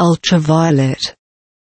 ultraviolet.